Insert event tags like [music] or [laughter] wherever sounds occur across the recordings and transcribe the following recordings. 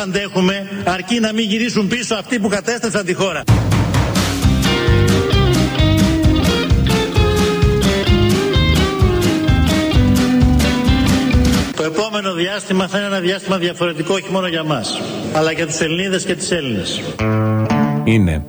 αντέχουμε αρκεί να μην γυρίσουν πίσω αυτοί που κατέστρεψαν τη χώρα. Το επόμενο διάστημα θα είναι ένα διάστημα διαφορετικό όχι μόνο για μας, αλλά για τους Ελληνίδες και τις Έλληνες. Είναι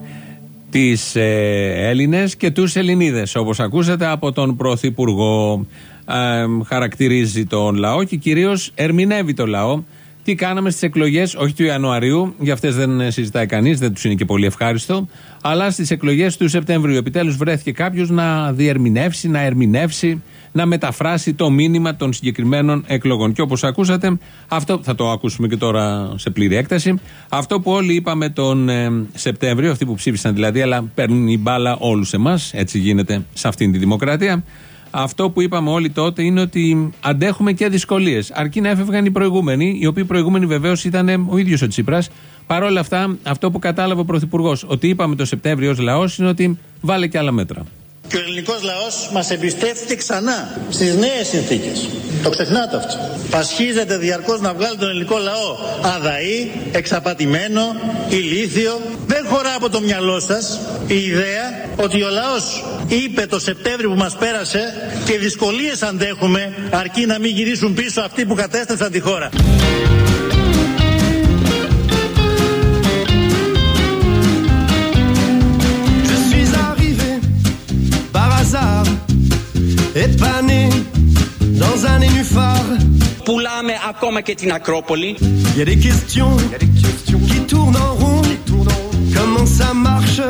τις ε, Έλληνες και τους Ελληνίδες όπως ακούσατε από τον Πρωθυπουργό ε, χαρακτηρίζει τον λαό και κυρίως ερμηνεύει τον λαό τι κάναμε στις εκλογές, όχι του Ιανουαρίου, για αυτές δεν συζητάει κανείς, δεν τους είναι και πολύ ευχάριστο, αλλά στις εκλογές του Σεπτεμβρίου. Επιτέλους βρέθηκε κάποιος να διερμηνεύσει, να ερμηνεύσει, να μεταφράσει το μήνυμα των συγκεκριμένων εκλογών. Και όπως ακούσατε, αυτό θα το ακούσουμε και τώρα σε πλήρη έκταση. Αυτό που όλοι είπαμε τον ε, Σεπτέμβριο, αυτοί που ψήφισαν δηλαδή, αλλά παίρνουν η μπάλα όλους εμάς, έτσι γίνεται σε αυτήν τη δημοκρατία. Αυτό που είπαμε όλοι τότε είναι ότι αντέχουμε και δυσκολίες. Αρκεί να έφευγαν οι προηγούμενοι, οι οποίοι προηγούμενοι βεβαίως ήταν ο ίδιος ο Τσίπρας. Παρ' όλα αυτά, αυτό που κατάλαβε ο Πρωθυπουργός, ότι είπαμε το Σεπτέμβριο ως λαός, είναι ότι βάλε και άλλα μέτρα. Και ο ελληνικός λαός μας εμπιστεύτηκε ξανά στις νέες συνθήκες. Το ξεχνάτε αυτό. Πασχίζεται διαρκώς να βγάλει τον ελληνικό λαό αδαή, εξαπατημένο, ηλίθιο. Δεν χωρά από το μυαλό σας η ιδέα ότι ο λαός είπε το Σεπτέμβριο που μας πέρασε και δυσκολίες αντέχουμε αρκεί να μην γυρίσουν πίσω αυτοί που κατέστρεψαν τη χώρα. Épané dans un nénuphar. Πουλάμε ακόμα και την Ακρόπολη. Y a des questions, y a des questions qui tournent en rond. Comment ça marche,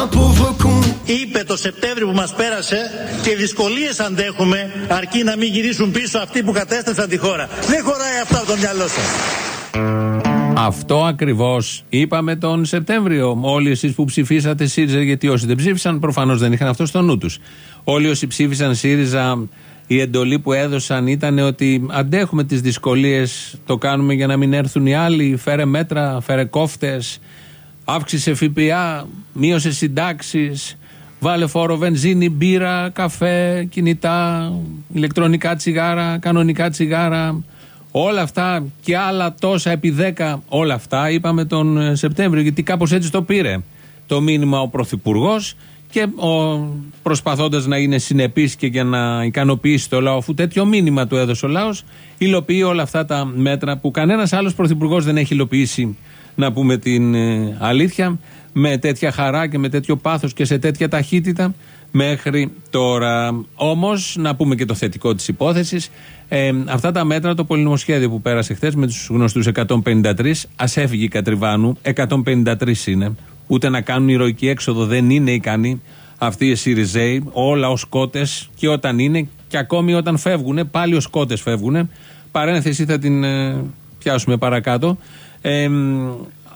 un pauvre con; Είπε το Σεπτέμβριο που μας πέρασε και δυσκολίες αντέχουμε αρκεί να μην γυρίσουν πίσω αυτοί που κατέστρεψαν τη χώρα. Δεν χωράει αυτό από το μυαλό σας. Αυτό ακριβώς είπαμε τον Σεπτέμβριο. Όλοι εσείς που ψηφίσατε ΣΥΡΙΖΑ, γιατί όσοι δεν ψήφισαν προφανώς δεν είχαν αυτό στο νου τους. Όλοι όσοι ψήφισαν ΣΥΡΙΖΑ, η εντολή που έδωσαν ήταν ότι αντέχουμε τις δυσκολίες, το κάνουμε για να μην έρθουν οι άλλοι. Φέρε μέτρα, φέρε κόφτες, αύξησε ΦΠΑ, μείωσε συντάξεις, βάλε φόρο βενζίνη, μπύρα, καφέ, κινητά, ηλεκτρονικά τσιγάρα, κανονικά τσιγάρα. Όλα αυτά και άλλα τόσα επί 10, όλα αυτά είπαμε τον Σεπτέμβριο, γιατί κάπως έτσι το πήρε το μήνυμα ο Πρωθυπουργός και προσπαθώντας να είναι συνεπής και για να ικανοποιήσει το λαό, αφού τέτοιο μήνυμα του έδωσε ο λαός, υλοποιεί όλα αυτά τα μέτρα που κανένας άλλος πρωθυπουργός δεν έχει υλοποιήσει, να πούμε την ε, αλήθεια, με τέτοια χαρά και με τέτοιο πάθος και σε τέτοια ταχύτητα μέχρι τώρα. Όμως, να πούμε και το θετικό της υπόθεσης, ε, αυτά τα μέτρα, το πολυνομοσχέδιο που πέρασε χθες με τους γνωστούς 153, ας έφυγε η Κατριβάνου, 153 είναι, ούτε να κάνουν ηρωική έξοδο δεν είναι ικανοί αυτοί οι Σιριζέοι, όλα ως κότες και όταν είναι και ακόμη όταν φεύγουν, πάλι ως κότες φεύγουν. Παρένθεση θα την ε, πιάσουμε παρακάτω. Ε,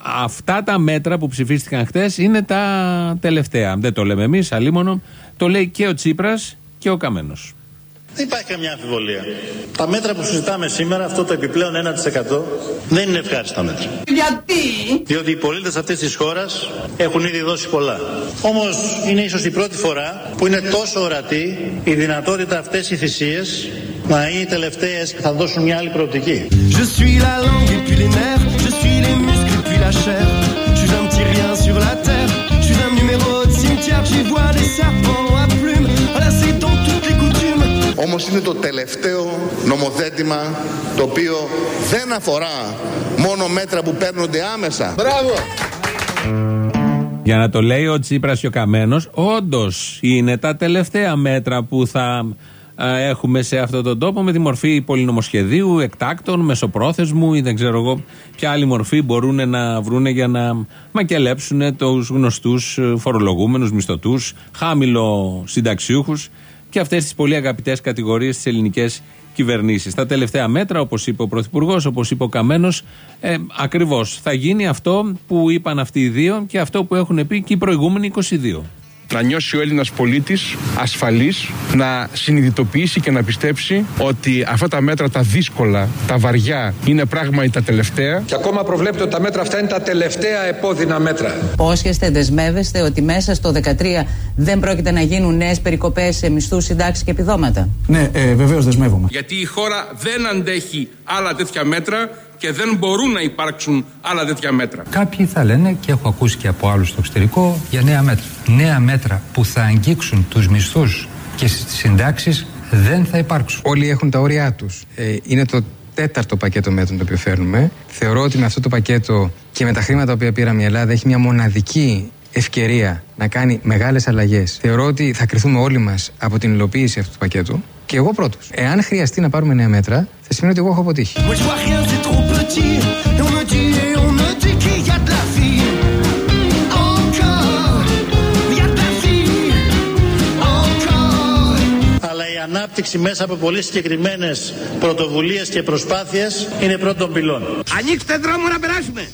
αυτά τα μέτρα που ψηφίστηκαν χθες είναι τα τελευταία. Δεν το λέμε εμείς, αλίμονο. Το λέει και ο Τσίπρας και ο Καμένος. Δεν υπάρχει καμιά αμφιβολία. Τα μέτρα που συζητάμε σήμερα, αυτό το επιπλέον 1% δεν είναι ευχάριστα μέτρα. Γιατί; Διότι οι πολίτες αυτής της χώρας έχουν ήδη δώσει πολλά. Όμως είναι ίσως η πρώτη φορά που είναι τόσο ορατή η δυνατότητα αυτές οι θυσίες να είναι οι τελευταίες και θα δώσουν μια άλλη προοπτική. Je suis la langue et puis les nerfs. Je suis les muscles et puis la chair. Je suis un petit rien sur la terre. Je suis un numéro de cimetière. J'y vois des serpents à plumes. Voilà, c'est dans toutes les coutumes. Όμως είναι το τελευταίο νομοθέτημα το οποίο δεν αφορά μόνο μέτρα που παίρνονται άμεσα. Μπράβο! Για να το λέει ο Τσίπρας και ο Καμένος, όντως είναι τα τελευταία μέτρα που θα ε, έχουμε σε αυτόν τον τόπο με τη μορφή πολυνομοσχεδίου, εκτάκτων, μεσοπρόθεσμου ή δεν ξέρω εγώ ποια άλλη μορφή μπορούν να βρουν για να μακελέψουν τους γνωστούς φορολογούμενους, μισθωτούς, χάμηλο συνταξιούχους και αυτές τις πολύ αγαπητές κατηγορίες τη ελληνικές κυβερνήσεις. Τα τελευταία μέτρα, όπως είπε ο Πρωθυπουργός, όπως είπε ο Καμένος, ε, ακριβώς θα γίνει αυτό που είπαν αυτοί οι δύο και αυτό που έχουν πει και οι προηγούμενοι 22 να νιώσει ο Έλληνας πολίτης ασφαλής, να συνειδητοποιήσει και να πιστέψει ότι αυτά τα μέτρα τα δύσκολα, τα βαριά, είναι πράγματι τα τελευταία. Και ακόμα προβλέπετε ότι τα μέτρα αυτά είναι τα τελευταία επώδυνα μέτρα. Πόσχεστε, δεσμεύεστε ότι μέσα στο 2013 δεν πρόκειται να γίνουν νέες περικοπές σε μισθούς, συντάξεις και επιδόματα; Ναι, ε, βεβαίως δεσμεύομαι. Γιατί η χώρα δεν αντέχει άλλα τέτοια μέτρα και δεν μπορούν να υπάρξουν άλλα τέτοια μέτρα. Κάποιοι θα λένε, και έχω ακούσει και από άλλους στο εξωτερικό, για νέα μέτρα. Νέα μέτρα που θα αγγίξουν τους μισθούς και στις συντάξεις δεν θα υπάρξουν. Όλοι έχουν τα όρια τους. Ε, είναι το τέταρτο πακέτο μέτρων το οποίο φέρνουμε. Θεωρώ ότι με αυτό το πακέτο και με τα χρήματα που πήραμε η Ελλάδα έχει μια μοναδική ευκαιρία να κάνει μεγάλες αλλαγές. Θεωρώ ότι θα κρυθούμε όλοι μας από την υλοποίηση αυτού του πακέτου και εγώ πρώτος. Εάν χρειαστεί να πάρουμε νέα μέτρα, θα σημαίνει ότι εγώ έχω αποτύχει. Αλλά η ανάπτυξη μέσα από πολύ συγκεκριμένες πρωτοβουλίες και προσπάθειες είναι πρώτον πυλών. Ανοίξτε δρόμο να περάσουμε.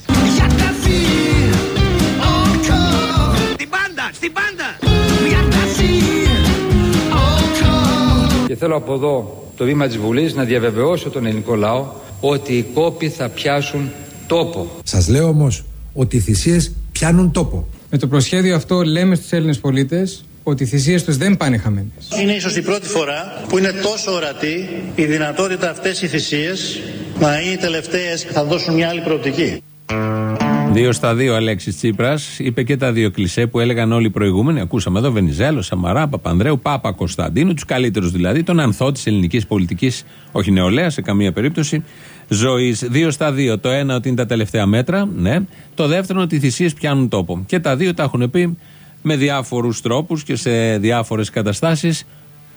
Και θέλω από εδώ το βήμα της Βουλής να διαβεβαιώσω τον ελληνικό λαό ότι οι κόποι θα πιάσουν τόπο. Σας λέω όμως ότι οι θυσίες πιάνουν τόπο. Με το προσχέδιο αυτό λέμε στους Έλληνες πολίτες ότι οι θυσίες τους δεν πάνε χαμένες. Είναι ίσως η πρώτη φορά που είναι τόσο ορατή η δυνατότητα αυτές οι θυσίες να είναι οι τελευταίες και θα δώσουν μια άλλη προοπτική. Δύο στα δύο Αλέξης Τσίπρας. Είπε και τα δύο κλισέ που έλεγαν όλοι οι προηγούμενοι. Ακούσαμε εδώ Βενιζέλο, Σαμαρά, Παπανδρέου, Πάπα Κωνσταντίνου, τους καλύτερους δηλαδή, τον ανθό της ελληνικής πολιτικής, όχι νεολαία σε καμία περίπτωση, ζωής. Δύο στα δύο. Το ένα ότι είναι τα τελευταία μέτρα, ναι. Το δεύτερο ότι οι θυσίες πιάνουν τόπο. Και τα δύο τα έχουν πει με διάφορους τρόπους και σε διάφορες καταστάσεις.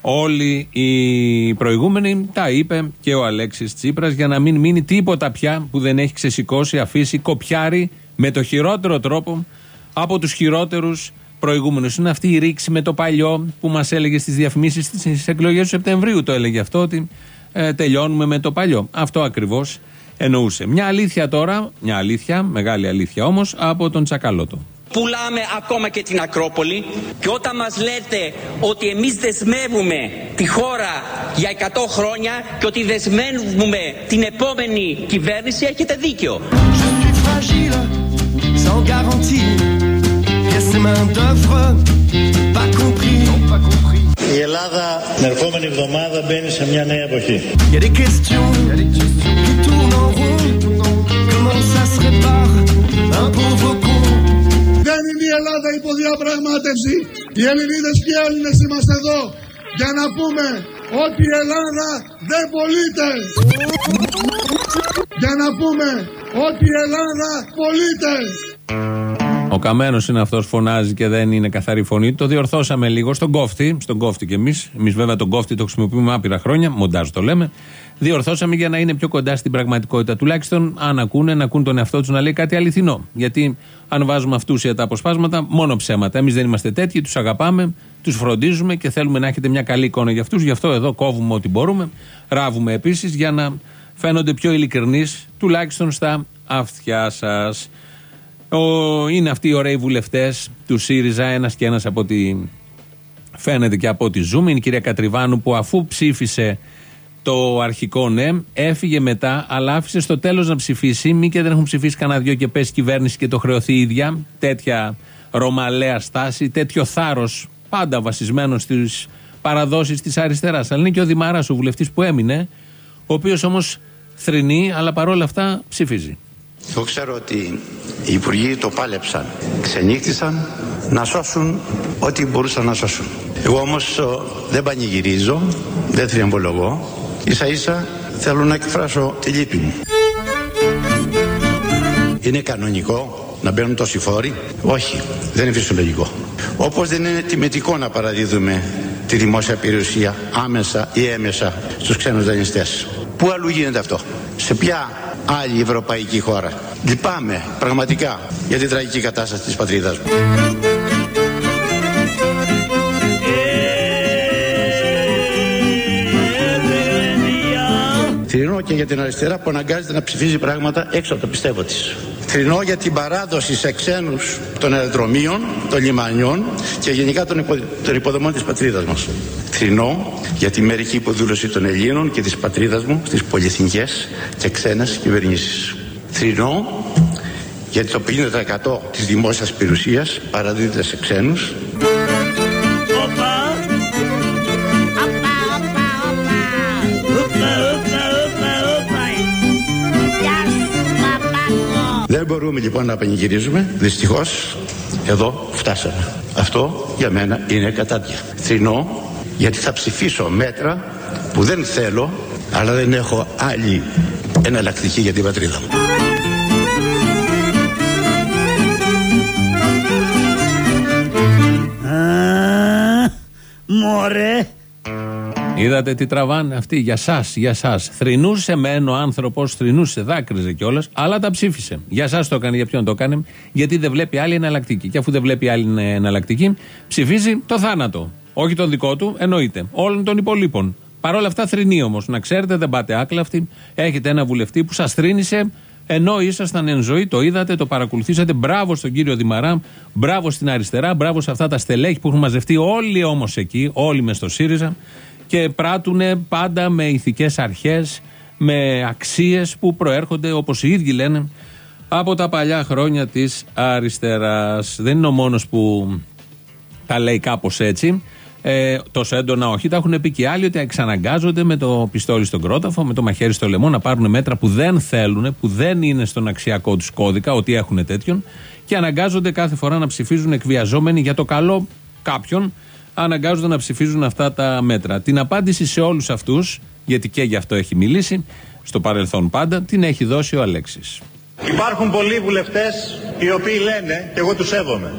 Όλοι οι προηγούμενοι τα είπε και ο Αλέξης Τσίπρας για να μην μείνει τίποτα πια που δεν έχει ξεσηκώσει, αφήσει, κοπιάρει με το χειρότερο τρόπο από τους χειρότερους προηγούμενους. Είναι αυτή η ρήξη με το παλιό που μας έλεγε στις διαφημίσεις στις εκλογές του Σεπτεμβρίου. Το έλεγε αυτό ότι ε, τελειώνουμε με το παλιό. Αυτό ακριβώς εννοούσε. Μια αλήθεια τώρα, μια αλήθεια, μεγάλη αλήθεια όμως, από τον Τσακαλώτο. Πουλάμε ακόμα και την Ακρόπολη και όταν μας λέτε ότι εμείς δεσμεύουμε τη χώρα για 100 χρόνια και ότι δεσμεύουμε την επόμενη κυβέρνηση έχετε δίκιο. Η Ελλάδα την ερχόμενη εβδομάδα μπαίνει σε μια νέα εποχή. Δεν είναι η Ελλάδα υποδιαπραγμάτευση. Οι Ελληνίδες και οι Έλληνες είμαστε εδώ για να πούμε ότι η Ελλάδα δεν πωλείται. Για να πούμε ότι η Ελλάδα πωλείται. Ο καμένος είναι αυτός, φωνάζει και δεν είναι καθαρή φωνή. Το διορθώσαμε λίγο στον κόφτη, στον κόφτη κι εμείς. Εμείς βέβαια τον κόφτη το χρησιμοποιούμε άπειρα χρόνια, μοντάζ το λέμε. Διορθώσαμε για να είναι πιο κοντά στην πραγματικότητα. Τουλάχιστον αν ακούνε, να ακούν τον εαυτό τους να λέει κάτι αληθινό. Γιατί αν βάζουμε αυτούσια τα αποσπάσματα, μόνο ψέματα. Εμείς δεν είμαστε τέτοιοι, τους αγαπάμε, τους φροντίζουμε και θέλουμε να έχετε μια καλή εικόνα για αυτούς. Γι' αυτό εδώ κόβουμε ό,τι μπορούμε. Ράβουμε επίσης για να φαίνονται πιο ειλικρινείς, τουλάχιστον στα αυτιά σας. Είναι αυτοί οι ωραίοι βουλευτές του ΣΥΡΙΖΑ, ένας και ένας από ό,τι φαίνεται και από ό,τι ζούμε. Είναι η κυρία Κατριβάνου που αφού ψήφισε το αρχικό ναι, έφυγε μετά, αλλά άφησε στο τέλος να ψηφίσει. Μη και δεν έχουν ψηφίσει κανένα δυο και πέσει κυβέρνηση και το χρεωθεί η ίδια. Τέτοια ρωμαλαία στάση, τέτοιο θάρρος, πάντα βασισμένος στις παραδόσεις της αριστεράς. Αλλά είναι και ο Δημαράς, ο βουλευτής που έμεινε, ο οποίος όμως θρυνεί, αλλά παρόλα αυτά ψηφίζει. Εγώ ξέρω ότι οι υπουργοί το πάλεψαν, ξενύχτησαν να σώσουν ό,τι μπορούσαν να σώσουν. Εγώ όμως δεν πανηγυρίζω, δεν θριαμβολογώ, ίσα ίσα θέλω να εκφράσω τη λύπη μου. Είναι κανονικό να μπαίνουν τόσοι φόροι; Όχι, δεν είναι φυσιολογικό. Όπως δεν είναι τιμητικό να παραδίδουμε τη δημόσια περιουσία άμεσα ή έμεσα στους ξένους δανειστές. Πού αλλού γίνεται αυτό; Σε ποια άλλη ευρωπαϊκή χώρα. Λυπάμαι πραγματικά για την τραγική κατάσταση της πατρίδας μου. Θρηνώ και για την αριστερά που αναγκάζεται να ψηφίζει πράγματα έξω από το πιστεύω της. Θρηνώ για την παράδοση σε ξένους των αεροδρομίων, των λιμανιών και γενικά των, υπο... των υποδομών της πατρίδας μας. Θρηνώ για τη μερική υποδούλωση των Ελλήνων και της πατρίδας μου στις πολυεθνικές και ξένες κυβερνήσεις. Θρηνώ γιατί το 50% της δημόσιας περιουσίας παραδίδεται σε ξένους Δεν μπορούμε λοιπόν να πανηγυρίζουμε. Δυστυχώς εδώ φτάσαμε. Αυτό για μένα είναι κατάδια. Θρηνώ γιατί θα ψηφίσω μέτρα που δεν θέλω αλλά δεν έχω άλλη εναλλακτική για την πατρίδα μου. Μωρέ. Είδατε τι τραβάνε αυτοί; Για εσά, για εσά. Θρυνούσε μεν ο άνθρωπος, θρυνούσε, δάκρυζε κιόλας, αλλά τα ψήφισε. Για εσά το έκανε, για ποιον το έκανε, γιατί δεν βλέπει άλλη εναλλακτική. Και αφού δεν βλέπει άλλη εναλλακτική, ψηφίζει το θάνατο. Όχι τον δικό του, εννοείται. Όλων των υπολείπων. Παρ' όλα αυτά θρυνεί όμως. Να ξέρετε, δεν πάτε άκλαυτοι. Έχετε ένα βουλευτή που σας θρύνησε ενώ ήσασταν εν ζωή, το είδατε, το παρακολουθήσατε. Μπράβο στον κύριο Δημαρά, μπράβο στην αριστερά, μπράβο σε αυτά τα στελέχη που έχουν μαζευτεί όλοι όμως εκεί, όλοι μες στο ΣΥΡΙΖΑ και πράττουν πάντα με ηθικές αρχές, με αξίες που προέρχονται όπως οι ίδιοι λένε από τα παλιά χρόνια της αριστεράς. Δεν είναι ο μόνος που τα λέει κάπως έτσι. Ε, τόσο έντονα όχι. Τα έχουν πει και άλλοι ότι εξαναγκάζονται με το πιστόλι στον κρόταφο, με το μαχαίρι στο λαιμό να πάρουν μέτρα που δεν θέλουν, που δεν είναι στον αξιακό τους κώδικα, ότι έχουν τέτοιον, και αναγκάζονται κάθε φορά να ψηφίζουν εκβιαζόμενοι για το καλό κάποιον, αναγκάζονται να ψηφίζουν αυτά τα μέτρα. Την απάντηση σε όλους αυτούς, γιατί και γι' αυτό έχει μιλήσει, στο παρελθόν πάντα, την έχει δώσει ο Αλέξης. Υπάρχουν πολλοί βουλευτές οι οποίοι λένε, και εγώ τους σέβομαι,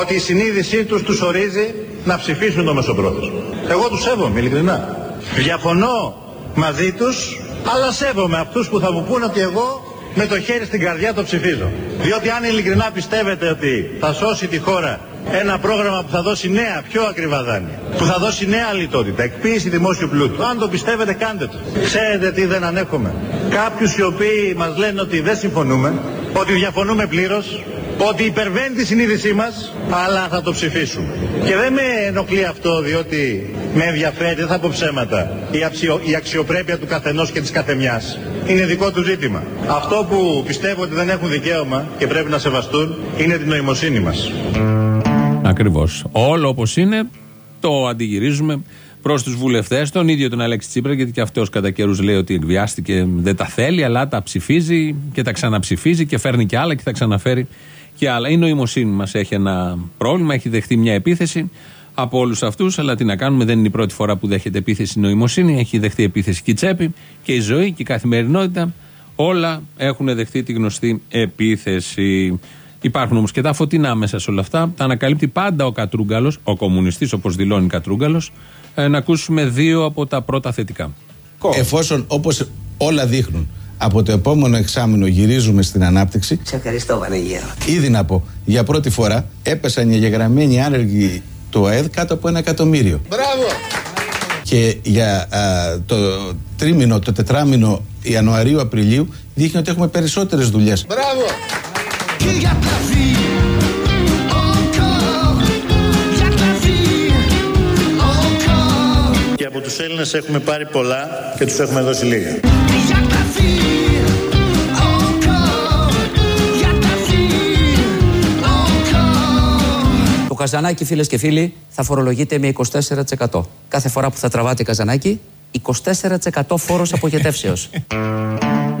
ότι η συνείδησή τους τους ορίζει να ψηφίσουν το μεσοπρόθεσμο. Εγώ τους σέβομαι, ειλικρινά. Διαφωνώ μαζί τους, αλλά σέβομαι αυτούς που θα μου πούνε ότι εγώ με το χέρι στην καρδιά το ψηφίζω. Διότι αν ειλικρινά πιστεύετε ότι θα σώσει τη χώρα ένα πρόγραμμα που θα δώσει νέα, πιο ακριβά δάνεια, που θα δώσει νέα λιτότητα, εκποίηση δημόσιου πλούτου. Αν το πιστεύετε, κάντε το. Ξέρετε τι δεν ανέχομαι. Κάποιους οι οποίοι μας λένε ότι δεν συμφωνούμε, ότι διαφωνούμε πλήρως, ότι υπερβαίνει τη συνείδησή μας, αλλά θα το ψηφίσουμε. Και δεν με ενοχλεί αυτό διότι με ενδιαφέρει, δεν θα πω ψέματα, η, αξιο, η αξιοπρέπεια του καθενός και της καθεμιάς. Είναι δικό του ζήτημα. Αυτό που πιστεύω ότι δεν έχουν δικαίωμα και πρέπει να σεβαστούν είναι την νοημοσύνη μας. Ακριβώς. Όλο όπως είναι το αντιγυρίζουμε προς τους βουλευτές, τον ίδιο τον Αλέξη Τσίπρα, γιατί και αυτός κατά καιρούς λέει ότι εκβιάστηκε, δεν τα θέλει, αλλά τα ψηφίζει και τα ξαναψηφίζει και φέρνει και άλλα και θα ξαναφέρει και άλλα. Η νοημοσύνη μας έχει ένα πρόβλημα, έχει δεχτεί μια επίθεση από όλους αυτούς, αλλά τι να κάνουμε, δεν είναι η πρώτη φορά που δέχεται επίθεση η νοημοσύνη, έχει δεχτεί επίθεση και η τσέπη και η ζωή και η καθημερινότητα. Όλα έχουν δεχτεί τη γνωστή επίθεση. Υπάρχουν όμως και τα φωτεινά μέσα σε όλα αυτά. Τα ανακαλύπτει πάντα ο Κατρούγκαλος, ο κομμουνιστής όπως δηλώνει Κατρούγκαλος. Ε, να ακούσουμε δύο από τα πρώτα θετικά. Εφόσον όπως όλα δείχνουν από το επόμενο εξάμεινο γυρίζουμε στην ανάπτυξη. Σε ευχαριστώ, Βανεγέρο. Ήδη να πω, για πρώτη φορά έπεσαν οι εγγεγραμμένοι άνεργοι του ΑΕΔ κάτω από ένα εκατομμύριο. Μπράβο! Και για α, το τρίμηνο, το τετράμινο Ιανουαρίου-Απριλίου δείχνει ότι έχουμε περισσότερες δουλειές. Μπράβο! Και από τους Έλληνες έχουμε πάρει πολλά και τους έχουμε δώσει λίγα. Το καζανάκι, φίλες και φίλοι, θα φορολογείται με 24%. Κάθε φορά που θα τραβάτε καζανάκι, 24% φόρος απογετεύσεως.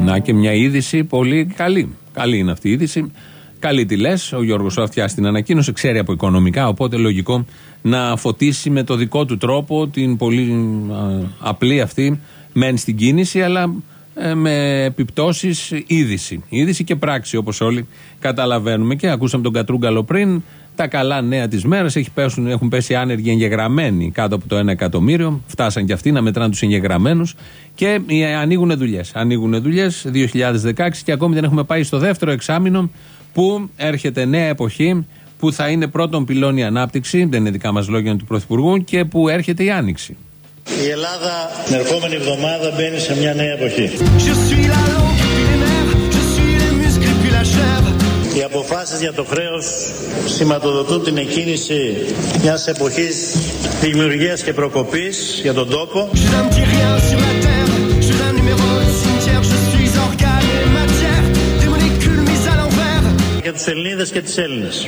Να και μια είδηση πολύ καλή. Καλή είναι αυτή η είδηση. Καλή τη λες. Ο Γιώργος Αυτιά την ανακοίνωσε, ξέρει από οικονομικά, οπότε λογικό να φωτίσει με το δικό του τρόπο την πολύ α, απλή αυτή μεν στην κίνηση, αλλά ε, με επιπτώσεις είδηση. Είδηση και πράξη, όπως όλοι καταλαβαίνουμε. Και ακούσαμε τον Κατρούγκαλο πριν. Τα καλά νέα της μέρας έχουν πέσει άνεργοι εγγεγραμμένοι κάτω από το 1 εκατομμύριο. Φτάσαν και αυτοί να μετράνε τους εγγεγραμμένους και ε, ανοίγουν δουλειές. Ανοίγουν δουλειές 2016 και ακόμη δεν έχουμε πάει στο δεύτερο εξάμεινο που έρχεται νέα εποχή που θα είναι πρώτον πυλώνη ανάπτυξη, δεν είναι δικά μας λόγια του Πρωθυπουργού, και που έρχεται η άνοιξη. Η Ελλάδα την ερχόμενη εβδομάδα μπαίνει σε μια νέα εποχή. Οι αποφάσεις για το χρέος σηματοδοτούν την εκκίνηση μιας εποχής δημιουργίας και προκοπής για τον τόπο. Για τους Ελληνίδες και τις Έλληνες.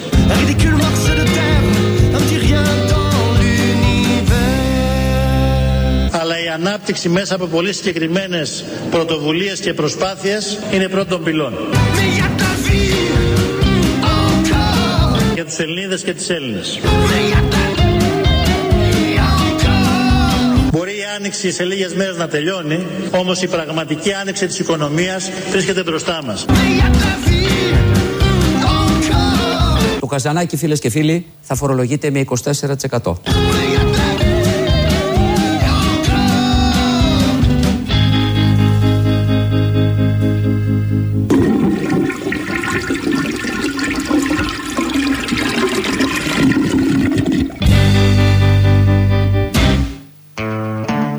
Ανάπτυξη μέσα από πολύ συγκεκριμένες πρωτοβουλίες και προσπάθειες είναι πρώτον πυλών. Mais y a ta vie τους Ελληνίδες και τις Έλληνες. Μπορεί η άνοιξη σε λίγες μέρες να τελειώνει, όμως η πραγματική άνοιξη της οικονομίας βρίσκεται μπροστά μας. Το καζανάκι, φίλες και φίλοι, θα φορολογείται με 24%.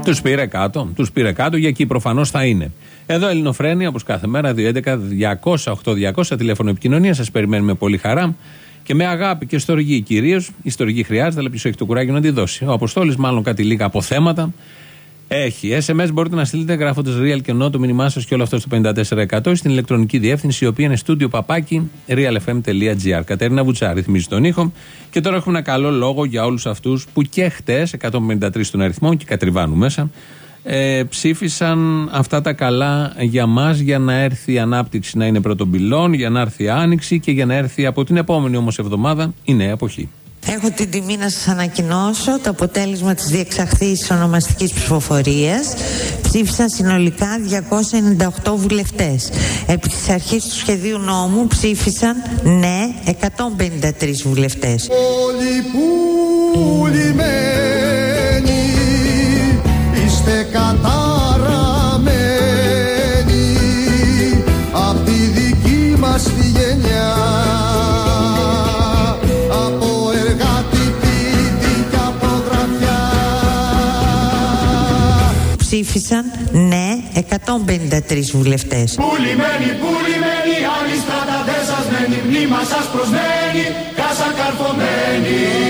Τους πήρε κάτω. Τους πήρε κάτω για εκεί προφανώς θα είναι. Εδώ Ελληνοφρένια, όπως κάθε μέρα, 211-200-8200, τηλέφωνο επικοινωνία. Σας περιμένουμε πολύ χαρά και με αγάπη και στοργή κυρίως. Η στοργή χρειάζεται, αλλά ποιο έχει το κουράγιο να τη δώσει. Ο Αποστόλης, μάλλον κάτι λίγα από θέματα. Έχει. SMS μπορείτε να στείλετε γράφοντας real και no το μήνυμά σας και όλο αυτό στο 54% στην ηλεκτρονική διεύθυνση, η οποία είναι στούντιο παπάκι realfm.gr. Κατέρινα Βουτσά ρυθμίζει τον ήχο. Και τώρα έχουμε ένα καλό λόγο για όλους αυτούς που και χτες, 153 στον αριθμό και κατριβάνουν μέσα, ε, ψήφισαν αυτά τα καλά για μας για να έρθει η ανάπτυξη να είναι πρώτον πυλών, για να έρθει η άνοιξη και για να έρθει από την επόμενη όμως εβδομάδα η νέα εποχή. Έχω την τιμή να σας ανακοινώσω το αποτέλεσμα της διεξαχθής ονομαστικής ψηφοφορίας. Ψήφισαν συνολικά 298 βουλευτές. Επί της αρχής του σχεδίου νόμου ψήφισαν ναι 153 βουλευτές. Όλοι που Ψήφισαν ναι 153 βουλευτές. Πουλημένοι, πουλημένοι, άλλοι στρατατές σας μένει, μνήμα σας προσμένει, κάσα καρφωμένη.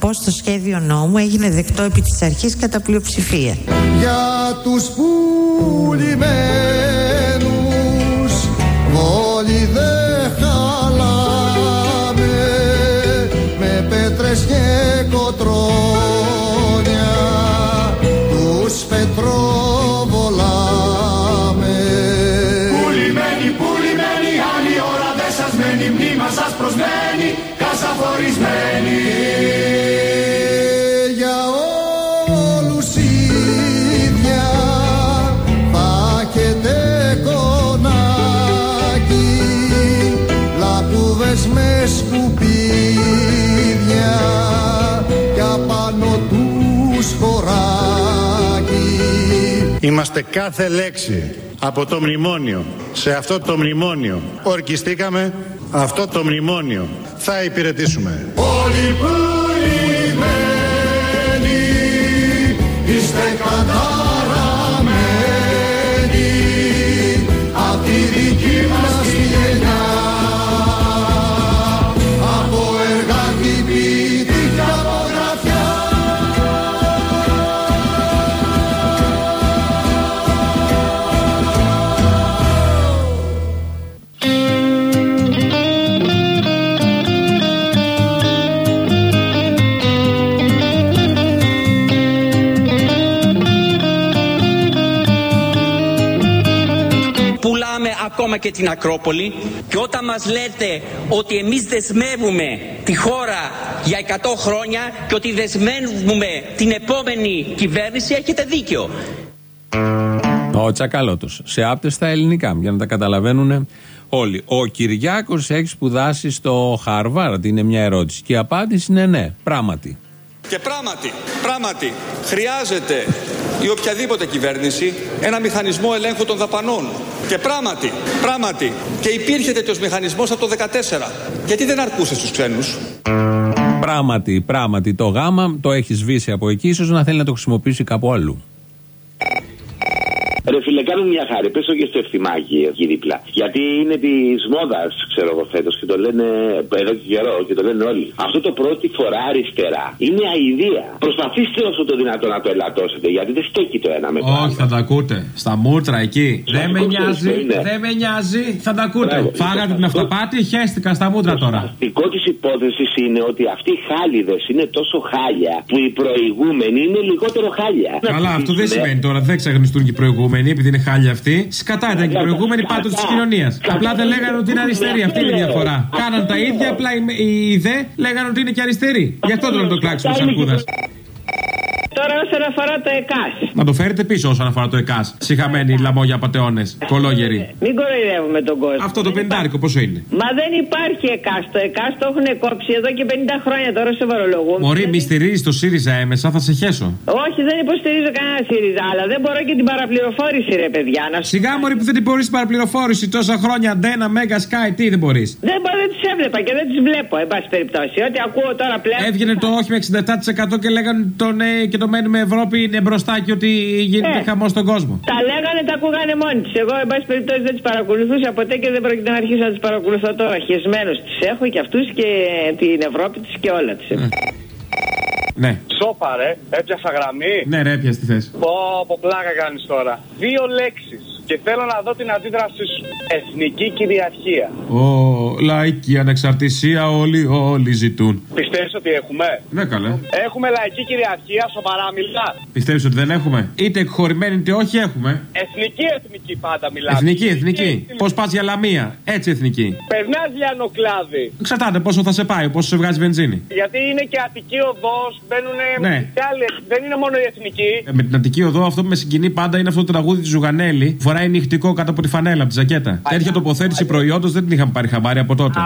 Συνεπώς το σχέδιο νόμου έγινε δεκτό επί της αρχής κατά πλειοψηφία. για τους πουλημένους όλοι δε χαλάμε με πέτρες και Είμαστε κάθε λέξη από το μνημόνιο. Σε αυτό το μνημόνιο ορκιστήκαμε, αυτό το μνημόνιο θα υπηρετήσουμε. Όλοι πουλημένοι είστε καταραμένοι και την Ακρόπολη και όταν μας λέτε ότι εμείς δεσμεύουμε τη χώρα για 100 χρόνια και ότι δεσμεύουμε την επόμενη κυβέρνηση έχετε δίκιο. Ο Τσακαλώτος. Σε άπτες στα ελληνικά, για να τα καταλαβαίνουν όλοι. Ο Κυριάκος έχει σπουδάσει στο Χάρβαρντ, είναι μια ερώτηση. Και η απάντηση είναι ναι, πράγματι. Και πράγματι, πράγματι, χρειάζεται η οποιαδήποτε κυβέρνηση ένα μηχανισμό ελέγχου των δαπανών. Και πράγματι, πράγματι, και υπήρχε τέτοιος μηχανισμός από το 2014. Γιατί δεν αρκούσε στους ξένους; Πράγματι, πράγματι. Το γάμα το έχεις σβήσει από εκεί, ίσως να θέλει να το χρησιμοποιήσει κάπου αλλού. Ρε φίλε, κάνουν μια χάρη. Πες το και στο ευθυμάκι εκεί δίπλα. Γιατί είναι της μόδας, ξέρω εγώ φέτος και το λένε εδώ και καιρό και το λένε όλοι. Αυτό το πρώτη φορά αριστερά είναι αηδία. Προσπαθήστε όσο το δυνατό να το ελαττώσετε γιατί δεν στέκει το ένα με το άλλο. Όχι, θα τα ακούτε. Στα μούτρα εκεί. Δεν με ακούτε, νοιάζει, αυτό είναι. δεν με νοιάζει, θα τα ακούτε. Μπράβο. Φάγατε την αυταπάτη, χέστηκα στα μούτρα τώρα. Το της υπόθεσης είναι ότι αυτοί οι χάλιδες είναι τόσο χάλια που οι προηγούμενοι είναι λιγότερο χάλια. Καλά, αυτό δεν Ναι. σημαίνει τώρα, δεν ξαγνιστούν και οι προηγούμενοι, επειδή είναι χάλια αυτοί. Σκατά ήταν και οι προηγούμενοι πάντω της κοινωνίας. Απλά δεν λέγανε ότι είναι αριστεροί, αυτή είναι η διαφορά. Κάναν τα ίδια, απλά οι- οι ιδέ λέγανε ότι είναι και αριστεροί. Γι' αυτό τώρα το κλάξιμο της αρκούδα. Τώρα όσον αφορά το ΕΚΑΣ. Να το φέρετε πίσω όσον αφορά το ΕΚΑΣ. Συχαμένοι λαμόγια πατεώνες. Κολόγεροι. Μην κοροϊδεύουμε τον κόσμο. Αυτό το πεντάρικο πόσο είναι; Μα δεν υπάρχει ΕΚΑΣ. Το ΕΚΑΣ το έχουν κόψει εδώ και 50 χρόνια τώρα σε βαρολογούμε. Μωρή, μη στηρίζεις το ΣΥΡΙΖΑ έμεσα, θα σε χέσω. Όχι, δεν υποστηρίζω κανένα ΣΥΡΙΖΑ, αλλά δεν μπορώ και την παραπληροφόρηση, ρε παιδιά. Να... σου- Σιγά μωρή που δεν την μπορείς την παραπληροφόρηση τόσα χρόνια. Αντένα, Μέγα, Sky, τι δεν μπορείς; Δεν μπορώ, δεν τι έβλεπα και δεν τι βλέπω, εν πάση περιπτώσει. Ό,τι ακούω τώρα πλέον. Έβγαινε το όχι με 67% και λέγανε το ναι και το μένουμε Ευρώπη είναι μπροστά και ότι γίνεται Ε. χαμός στον κόσμο. Τα λέγανε, τα ακούγανε μόνοι τη. Εγώ, εν πάση περιπτώσει, δεν τις παρακολουθούσα ποτέ και δεν πρόκειται να αρχίσω να τις παρακολουθώ τώρα. Χεσμένου τις έχω και αυτούς και την Ευρώπη τη και όλα τις. Ναι. Σόπα ρε, έπιασα γραμμή. Ναι, ρε, πια στη θέση. Πω, από πλάκα κάνεις τώρα. Δύο λέξεις. Και θέλω να δω την αντίδραση σου. Εθνική κυριαρχία. Ω, λαϊκή ανεξαρτησία όλοι, όλοι ζητούν. Πιστεύεις ότι έχουμε; Ναι, καλέ. Έχουμε λαϊκή κυριαρχία, σοβαρά μιλά. Πιστεύεις ότι δεν έχουμε; Είτε εκχωρημένη είτε όχι έχουμε. Εθνική, εθνική πάντα μιλά. Εθνική, εθνική. Πώς πας για λαμία; Έτσι εθνική. Περνάς λιανοκλάδι. Εξαρτάται πόσο θα σε πάει, πόσο σε βγάζει βενζίνη. Γιατί είναι και Αττική οδός, μπαίνουν Ναι. και άλλοι. Δεν είναι μόνο η εθνική. Ε, Με την Αττική οδό αυτό που με συγκινεί πάντα είναι αυτό το τραγούδι τη Ζουγανέλη. Φοράει νυχτικό κάτω από τη φανέλα, από τη ζακέτα. Τέτοια τοποθέτηση προϊόντος δεν την είχαμε πάρει χαμπάρι από τότε.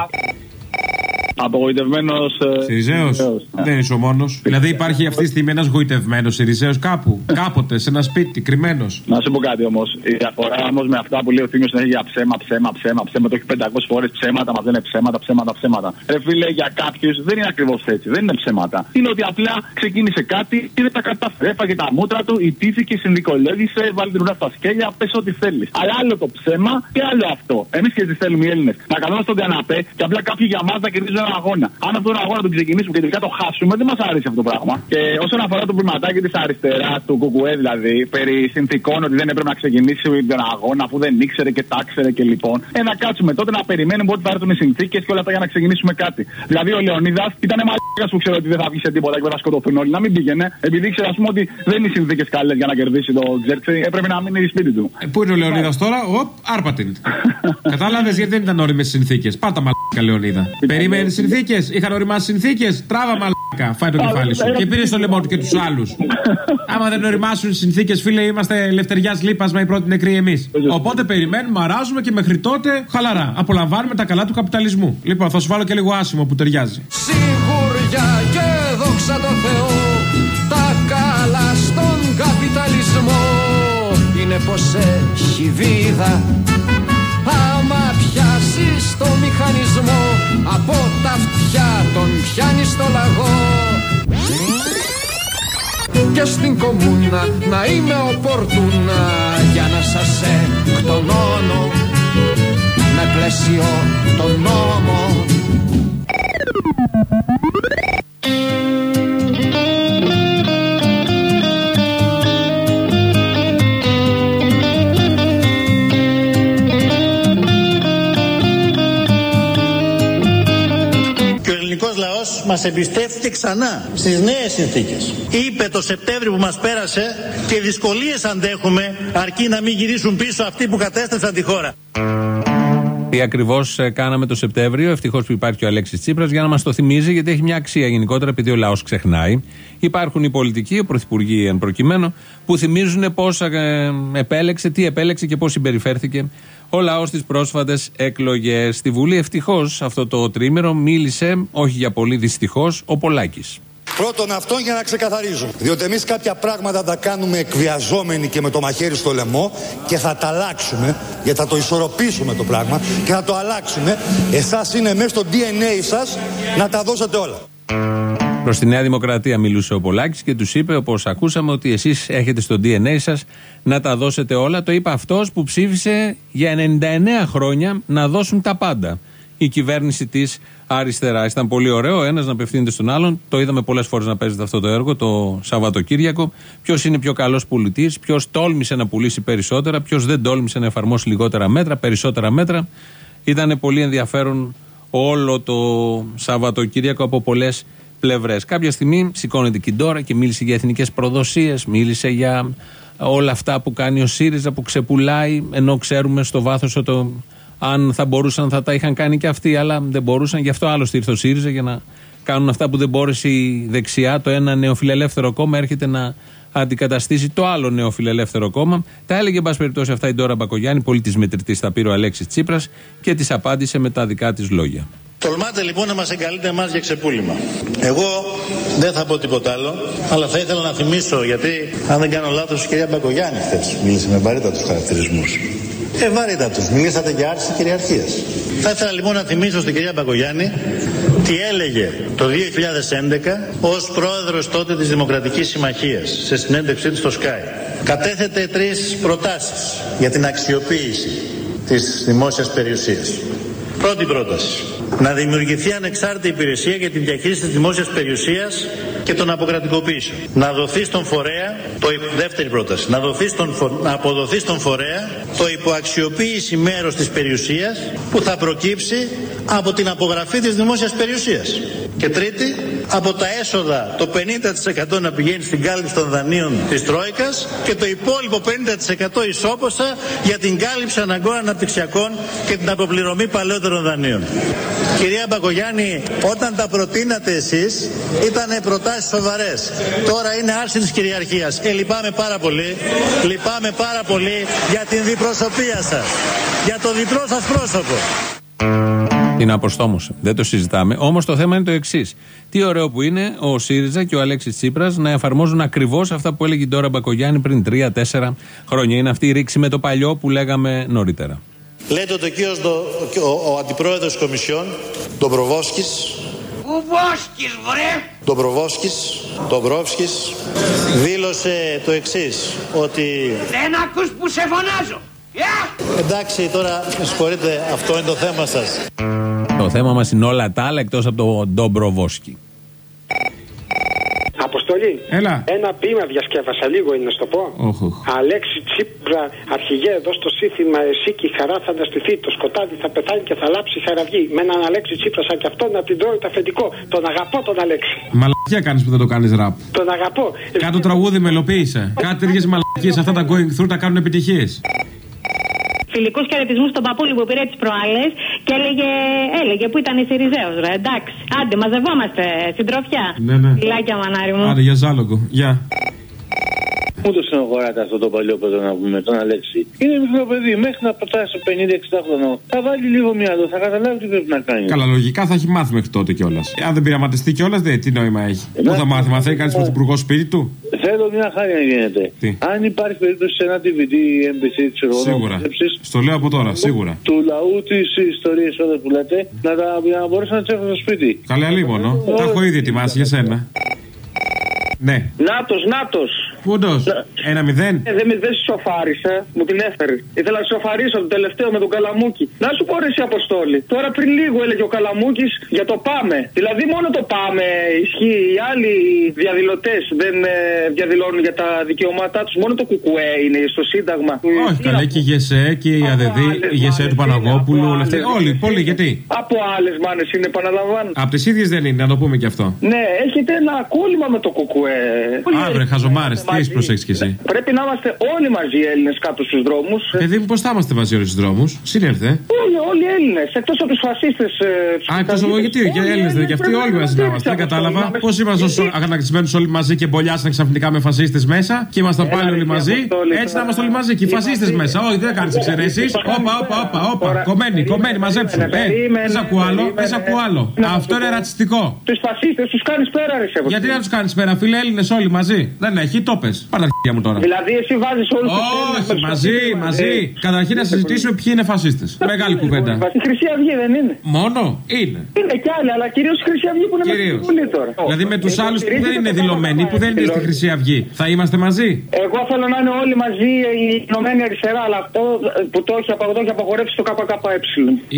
Απογοητευμένος. Σιριζέος. Δεν είσαι ο μόνος. Δηλαδή υπάρχει αυτή τη στιγμή ένας γοητευμένος Σιριζέος κάπου. Κάποτε σε ένα σπίτι, κρυμμένος. Να σου πω κάτι όμως. Η διαφορά όμως με αυτά που λέει ο Θήμιος είναι για ψέμα, ψέμα, ψέμα, ψέμα. Το έχει 500 φορές ψέματα, μα δεν είναι ψέματα, ψέματα, ψέματα. Ρε φίλε, για κάποιους δεν είναι ακριβώς έτσι. Δεν είναι ψέματα. Είναι ότι απλά ξεκίνησε κάτι και δεν τα κατάφερε. Έφαγε τα μούτρα του, ιτήθηκε, συνδικολόγησε, βάλει την ουρά στα σκέλια, πες ό,τι θέλεις. Αλλά άλλο το ψέμα και άλλο αυτό. Εμείς και τι θέλουμε οι Έλληνες. Να καθόμαστε στον καναπέ και απλά κάποιοι για μας να κερδίζουν έναν αγώνα. Αν αυτόν τον αγώνα τον ξεκινήσουμε και τελικά το χάσουμε, δεν μας αρέσει αυτό το πράγμα. Και όσον αφορά το πηματάκι της αριστερά, του Κουκουέ δηλαδή, περί συνθηκών ότι δεν έπρεπε να ξεκινήσει τον αγώνα αφού δεν ήξερε και τα ήξερε και λοιπόν. Ε, να κάτσουμε τότε να περιμένουμε ότι θα έρθουν οι συνθήκες και όλα αυτά για να ξεκινήσουμε κάτι. Δηλαδή ο Λεωνίδας ήταν μαλάκα που ξέρω ότι δεν θα βγει σε τίποτα και δεν θα σκοτωθούν όλοι. Να μην πήγαινε, επειδή ήξερε ας πούμε ότι δεν είναι οι συνθήκες καλές για να κερδίσει το Τζέρτσι, έπρεπε να μείνει σπίτι του. Ε, Πού είναι ο Λεωνίδας τώρα, Οπ, άρπατην. [laughs] Κατάλαβες γιατί δεν ήταν όριμε συνθήκες; Πάτα μαλάκα, Λεωνίδα. Περίμενε συνθήκες, είχαν οριμάσει συνθήκες. Τράβα μαλάκα, φάει το κεφάλι σου. Και πήρε στο λαιμό του και τους άλλους. Άμα δεν οριμάσουν οι συνθήκες, φίλε, είμαστε ελευθεριάς λίπασμα οι πρώτοι νεκροί εμείς. Οπότε περιμένουμε, αράζουμε και μέχρι τότε χαλαρά. Απολαμβάνουμε τα καλά του καπιταλισμού. Λοιπόν, θα σου βάλω και λίγο άσημο που ταιριάζει. Σιγουριά και δόξα τω Θεώ Τα καλά στον καπιταλισμό Είναι πως έχει βίδα Άμα πιάσεις το μηχανισμό Από τα αυτιά τον πιάνει στο λαγό. Και στην κομμούνα να είμαι ο Πορτούνα για να σας εκτονώνω. Με πλαίσιο τον νόμο μας εμπιστεύτηκε ξανά στις νέες συνθήκες. Είπε το Σεπτέμβριο που μας πέρασε και δυσκολίες αντέχουμε αρκεί να μην γυρίσουν πίσω αυτοί που κατέστρεψαν τη χώρα. Τι ακριβώς κάναμε το Σεπτέμβριο. Ευτυχώς που υπάρχει ο Αλέξης Τσίπρας για να μας το θυμίζει, γιατί έχει μια αξία γενικότερα, επειδή ο λαός ξεχνάει. Υπάρχουν οι πολιτικοί, οι πρωθυπουργοί εν προκειμένου, που θυμίζουν πώς επέλεξε, τι επέλεξε και πώς συμπεριφέρθηκε ο λαός στις πρόσφατες εκλογές. Στη Βουλή, ευτυχώς, αυτό το τρίμερο μίλησε, όχι για πολύ δυστυχώς, ο Πολάκης. Πρώτον αυτό για να ξεκαθαρίζω. Διότι εμείς κάποια πράγματα τα κάνουμε εκβιαζόμενοι και με το μαχαίρι στο λαιμό και θα τα αλλάξουμε, γιατί θα το ισορροπήσουμε το πράγμα και θα το αλλάξουμε. Εσάς είναι μέσα στο DNA σας να τα δώσετε όλα. Προς τη Νέα Δημοκρατία μιλούσε ο Πολάκης και τους είπε, όπως ακούσαμε, ότι εσείς έχετε στο DNA σας να τα δώσετε όλα. Το είπε αυτός που ψήφισε για 99 χρόνια να δώσουν τα πάντα. Η κυβέρνηση της αριστερά. Ήταν πολύ ωραίο ένας να απευθύνεται στον άλλον. Το είδαμε πολλές φορές να παίζεται αυτό το έργο το Σαββατοκύριακο. Ποιος είναι πιο καλός πολιτής, ποιος τόλμησε να πουλήσει περισσότερα, ποιος δεν τόλμησε να εφαρμόσει λιγότερα μέτρα, περισσότερα μέτρα. Ήταν πολύ ενδιαφέρον όλο το Σαββατοκύριακο από πολλές πλευρές. Κάποια στιγμή σηκώνεται και τώρα και μίλησε για εθνικές προδοσίες, μίλησε για όλα αυτά που κάνει ο ΣΥΡΙΖΑ που ξεπουλάει, ενώ ξέρουμε στο βάθος ότι αν θα μπορούσαν θα τα είχαν κάνει και αυτοί, αλλά δεν μπορούσαν. Γι' αυτό άλλωστε ήρθε ο ΣΥΡΙΖΑ για να κάνουν αυτά που δεν μπόρεσε η δεξιά. Το ένα νεοφιλελεύθερο κόμμα έρχεται να αντικαταστήσει το άλλο νεοφιλελεύθερο κόμμα. Τα έλεγε, εν πάση περιπτώσει, αυτά η Ντόρα Μπακογιάννη, πολύ τη μετρητής, τα πήρε ο Αλέξης Τσίπρας και της απάντησε με τα δικά της λόγια. Τολμάτε λοιπόν να μας εγκαλείτε εμάς για ξεπούλημα. Εγώ δεν θα πω τίποτα άλλο, αλλά θα ήθελα να θυμίσω, γιατί αν δεν κάνω λάθος η κυρία Μπακογιάννη χθες μίλησε με βαρύτατους χαρακτηρισμούς. Ε, βαρύτατους. Μιλήσατε για άρση κυριαρχίας. Θα ήθελα λοιπόν να θυμίσω στην κυρία Μπακογιάννη τι έλεγε το 2011 ως πρόεδρος τότε της Δημοκρατικής Συμμαχίας σε συνέντευξή του στο Sky. Κατέθετε τρεις προτάσεις για την αξιοποίηση της δημόσιας περιουσίας. Πρώτη πρόταση. Να δημιουργηθεί ανεξάρτητη υπηρεσία για τη διαχείριση της δημόσιας περιουσίας και τον αποκρατικοποίησεων. Να δοθεί στον φορέα, το, δεύτερη πρόταση, να, δοθεί στον, φο- να αποδοθεί στον φορέα το υποαξιοποίηση μέρος της περιουσίας που θα προκύψει από την απογραφή της δημόσιας περιουσίας. Και τρίτη, από τα έσοδα το 50% να πηγαίνει στην κάλυψη των δανείων της Τρόικας και το υπόλοιπο 50% ισόποσα για την κάλυψη αναγκών αναπτυξιακών και την αποπληρωμή παλαιότερων δανείων. Κυρία Μπακογιάννη, όταν τα προτείνατε εσείς ήταν προτάσεις σοβαρές. Τώρα είναι άρση της κυριαρχίας. Ε, λυπάμαι πάρα πολύ. Λυπάμαι πάρα πολύ για την διπροσωπεία σας. Για το διπλό σας πρόσωπο. Την αποστόμωσε. Δεν το συζητάμε. Όμως το θέμα είναι το εξής. Τι ωραίο που είναι ο ΣΥΡΙΖΑ και ο Αλέξης Τσίπρας να εφαρμόζουν ακριβώς αυτά που έλεγε τώρα Μπακογιάννη πριν 3-4 χρόνια. Είναι αυτή η ρήξη με το παλιό που λέγαμε νωρίτερα. Λέτε ότι ο, κύριος, Ντο- ο, ο αντιπρόεδρος της Κομισιόν, τον Προβόσκης, Κουβόσκης βρε! Ντομπροβόσκης, Ντομπρόφσκης, δήλωσε το εξής, ότι Δεν ακούς που σε φωνάζω! Ε! εντάξει τώρα με συγχωρείτε αυτό είναι το θέμα σας. Το θέμα μας είναι όλα τα άλλα εκτός από το Ντομπροβόσκι. Αποστολή. Έλα. Ένα ποίημα διασκεύασα λίγο είναι να σου το πω. Όχ, όχ. Αλέξη Τσίπρα, αρχηγέ, εδώ στο σύνθημα Εσύ και η χαρά θα αναστηθεί. Το σκοτάδι θα πεθάνει και θα λάψει η χαραυγή. Με έναν Αλέξη Τσίπρα σαν και αυτόν να την τρώει το αφεντικό. Τον αγαπώ τον Αλέξη. Μαλακία κάνεις που δεν το κάνεις ραπ. Τον αγαπώ. Κάτω τραγούδι μελοποίησε. Κάτι τέτοιε μαλακίες αυτά τα going through τα κάνουν επιτυχίες. Φιλικούς χαιρετισμούς στον παππούλη που πήρε τις προάλλες και έλεγε, έλεγε που ήταν η Σιριζέος, ρε. Εντάξει, άντε, μαζευόμαστε, συντροφιά. Ναι, ναι. Φιλάκια, μανάρι μου. Άντε για ζάλογο. Γεια. Μου το στενοχωράτε αυτό το παλιό παιδί να πούμε, τον Αλέξη; Είναι μικρό παιδί, μέχρι να φτάσει 50-60 χρονών. Θα βάλει λίγο μυαλό, θα καταλάβει τι πρέπει να κάνει. Καλά, λογικά θα έχει μάθει μέχρι τότε κιόλας. Αν δεν πειραματιστεί κιόλας, δεν τι νόημα έχει. Πού θα μάθει, μαθαίνει κανείς πρωθυπουργός σπίτι του; Θέλω μια χάρη να γίνεται. Τι; Αν υπάρχει περίπτωση σε ένα DVD ή MPC, ξέρω εγώ, να Σίγουρα. μαζέψεις Στο λέω από τώρα, σίγουρα. του λαού της ιστορίας όλα που λέτε, να, τα, για να μπορέσω να τσέχω στο σπίτι. Καλά, λίγο, Τα έχω ήδη ετοιμάσει για σένα. Ναι. Νάτος, Νάτος. Πούντος. Ένα μηδέν. Ε, δεν με δεν σοφάρισε, μου την έφερε. Ήθελα να σοφαρίσω το τελευταίο με τον Καλαμούκι. Να σου πω ρε εσύ Αποστόλη. Τώρα πριν λίγο έλεγε ο Καλαμούκης για το πάμε. Δηλαδή μόνο το πάμε ισχύει. Οι άλλοι διαδηλωτές δεν ε, διαδηλώνουν για τα δικαιώματά τους. Μόνο το κουκουέ είναι στο Σύνταγμα. Όχι, καλά, και η ΓΕΣΕ και η ΑΔΔ, η ΓΕΣΕ του Παναγόπουλου, όλα αυτά. Όλοι, πολλοί, γιατί; Από άλλες μάνες είναι, επαναλαμβάνω. Από τις ίδιες δεν είναι, να το πούμε και αυτό. Ναι, έχετε ένα κόλλημα με το κουκουέ. Αύριο, χαζομάρε, τι έχει προσέξεις κι εσύ. Πρέπει να είμαστε όλοι μαζί οι Έλληνες κάτω στους δρόμους. Παιδί μου, πώς θα είμαστε μαζί όλου του δρόμους; Συνέρθε. Όλοι, όλοι οι Έλληνες. Εκτός από τους φασίστες. Α, εκτός από γιατί, και Έλληνες δεν και αυτοί όλοι μαζί να είμαστε. Δεν κατάλαβα. Πώς είμαστε όσο αγανακτισμένους όλοι μαζί και μπολιάσαν ξαφνικά με φασίστες μέσα και ήμασταν πάλι όλοι μαζί; Έτσι να είμαστε όλοι μαζί και οι φασίστες μέσα. Όχι, δεν κάνεις εξαιρέσεις. Όπα, όπα, όπα, όπα. Κομμένοι, κομμένοι, μαζέψουν. Ε, δεν σ' ακούω άλλο, δεν σ' ακούω άλλο. Αυτό είναι ρατσιστικό. Τους φασίστες τους κάνεις πέρα, ρε Σεβο. Γιατί να τους κάνεις πέρα, φίλε Έλληνες όλοι μαζί; Δεν έχει, το πε. Πάρτα μου τώρα. Δηλαδή, εσύ βάζει όλου του Όχι, μαζί, μαζί. Καταρχήν να συζητήσουμε ποιοι είναι φασίστε. Μεγάλη κουβέντα. Η Χρυσή Αυγή δεν είναι. Μόνο είναι. Είναι κι άλλοι, αλλά κυρίω η Χρυσή Αυγή που είναι Κυρίως. με στη Βουλή τώρα. Δηλαδή με του Ε, άλλου που στηρίζετε δεν είναι το δηλωμένοι, που δεν είναι στη Χρυσή Αυγή. Θα είμαστε μαζί. Εγώ θέλω να είναι όλοι μαζί η Ηνωμένη Αριστερά, αλλά αυτό που το έχει, απο- το έχει απαγορεύσει το ΚΚΕ.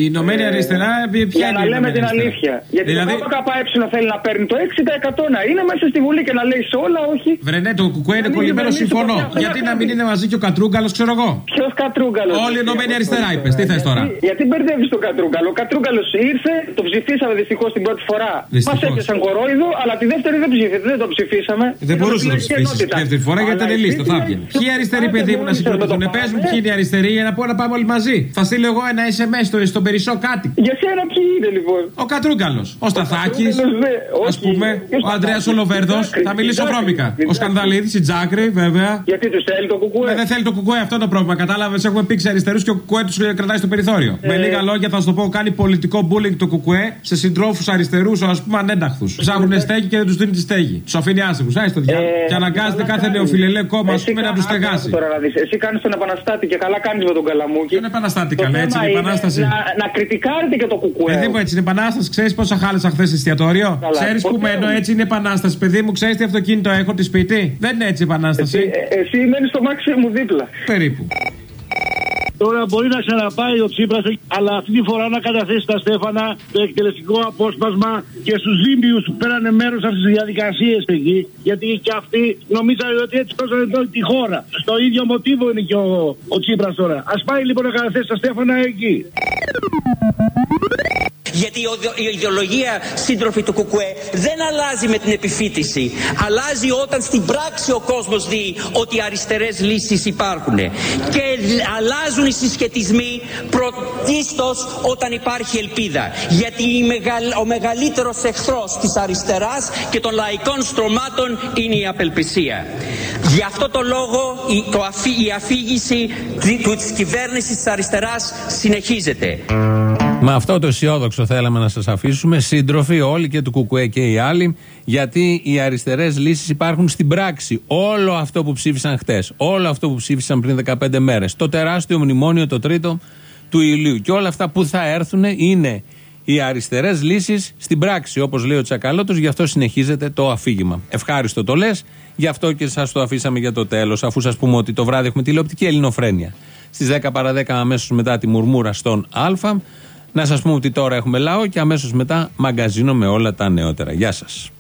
Η Ηνωμένη Αριστερά, ποια Για είναι να η λέμε Ηνωμένη την Αριστερά? αλήθεια. Γιατί Δηλαδή- το ΚΚΕ θέλει να παίρνει το 60% να είναι μέσα στη Βουλή και να λέει σε όλα όχι. Βρε ναι, το κουκουέ είναι μην κολλημένος, κυβερνήσει συμφωνώ. ποτέ. Γιατί να μην είναι μαζί και ο Κατρούγκαλος, ξέρω εγώ. Ποιος Κατρούγκαλος; Όλη η Ενωμένη Αριστερά είπες. Τι θες τώρα; Γιατί μπερδεύεις τον Κατρούγκαλο; Ο Κατρούγκαλος ήρθε, το ψηφίσαμε δυστυχώς την πρώτη φορά. Δυστυχώς. Μας έπιασαν κορόιδο, αλλά τη δεύτερη δεν, ψήφι, δεν το ψηφίσαμε. Δεν Ήταν μπορούσες να το επιλογική ψηφίσεις ενότητα. δεύτερη φορά γιατί Αλλά ήταν λίστα, θα υπήρχε- έβγαινε. Ποιοι αριστεροί παιδί μου να συγκροτηθούν, πες μου ποιοι είναι οι αριστεροί για να πω να πάμε όλοι μαζί. Θα στείλω εγώ ένα SMS στο, στον περισσό κάτι. Για σένα ποιοι είναι λοιπόν; Ο Κατρούγκαλος, ο Σταθάκης, Κατρούγκαλος, ναι, ας όχι. πούμε, Ποιος ο Αντρέα Σταθάκης, Ολοβέρδος. Τζάκρη, Θα μιλήσω Τζάκρη, βρώμικα. Ο Τζάκρη. Σκανδαλίδη, η Τζάκρη, βέβαια. Γιατί τους θέλει το κουκουέ; Ε, δεν θέλει το κουκουέ, αυτό είναι το πρόβλημα. Κατάλαβες, έχουμε πήξει αριστερούς και ο κουκουέ τους κρατάει στο περιθώριο. Ε. Με λίγα λόγια, θα σου το πω, κάνει πολιτικό bullying το κουκουέ σε συντρόφους αριστερούς, ας πούμε, ανένταχθους. Ψάχνουν στέγη και δεν τους δίνει τη στέγη. Τους αφήνει άσχημου. Άι στο διάλογο. Ε, Και αναγκάζεται καλά κάθε κάνεις. νεοφιλελέ κόμμα, ας Εσύ πούμε, να κα- τους άκου, στεγάσει. άκου τώρα να δεις. Εσύ κάνεις τον επαναστάτη και καλά κάνεις με τον Καλαμούκη. Δεν επαναστάτη Το καλά, έτσι θέμα είναι η επανάσταση. Να, να κριτικάρετε και το κουκουέ. Παιδί μου, έτσι είναι επανάσταση. Ξέρεις πόσα χάλεσα χθες εστιατόριο; Καλά, Ξέρεις που ποτέ μένω, όχι. έτσι είναι επανάσταση. Παιδί μου, ξέρεις τι αυτοκίνητο έχω, τη σπίτι; Δεν είναι έτσι επανάσταση. Ε, εσύ μένεις στο μάξι μου δίπλα. Περίπου. Τώρα μπορεί να ξαναπάει ο Τσίπρας, αλλά αυτή τη φορά να καταθέσει στα Στέφανα το εκτελεστικό απόσπασμα και στους Δήμιου που πέρανε μέρος σε αυτέ τις διαδικασίες εκεί. Γιατί και αυτοί νομίζανε ότι έτσι σώσανε όλη τη χώρα. Στο ίδιο μοτίβο είναι και ο, ο Τσίπρας τώρα. Α πάει λοιπόν να καταθέσει στα Στέφανα εκεί. Γιατί η οδο- η ιδεολογία σύντροφη του Κουκουέ δεν αλλάζει με την επιφύτηση. Αλλάζει όταν στην πράξη ο κόσμος δει ότι αριστερές λύσεις υπάρχουν. Και λ- αλλάζουν οι συσχετισμοί πρωτίστως όταν υπάρχει ελπίδα. Γιατί η μεγαλ- ο μεγαλύτερος εχθρός της αριστεράς και των λαϊκών στρωμάτων είναι η απελπισία. Γι' αυτό το λόγο η, το αφή- η αφήγηση τη- του- της κυβέρνησης της αριστεράς συνεχίζεται. Με αυτό το αισιόδοξο θέλαμε να σας αφήσουμε, σύντροφοι όλοι και του Κουκουέ και οι άλλοι, γιατί οι αριστερές λύσεις υπάρχουν στην πράξη. Όλο αυτό που ψήφισαν χτες, όλο αυτό που ψήφισαν πριν 15 μέρες, το τεράστιο μνημόνιο, το τρίτο του Ιουλίου και όλα αυτά που θα έρθουν είναι οι αριστερές λύσεις στην πράξη. Όπως λέει ο Τσακαλώτος, γι' αυτό συνεχίζεται το αφήγημα. Ευχάριστο το λες, γι' αυτό και σας το αφήσαμε για το τέλος, αφού σας πούμε ότι το βράδυ έχουμε τηλεοπτική ελληνοφρένεια. Στις 10 παρα 10 αμέσως μετά τη μουρμούρα στον Α. Να σας πούμε ότι τώρα έχουμε λαό και αμέσως μετά μαγκαζίνο με όλα τα νεότερα. Γεια σας.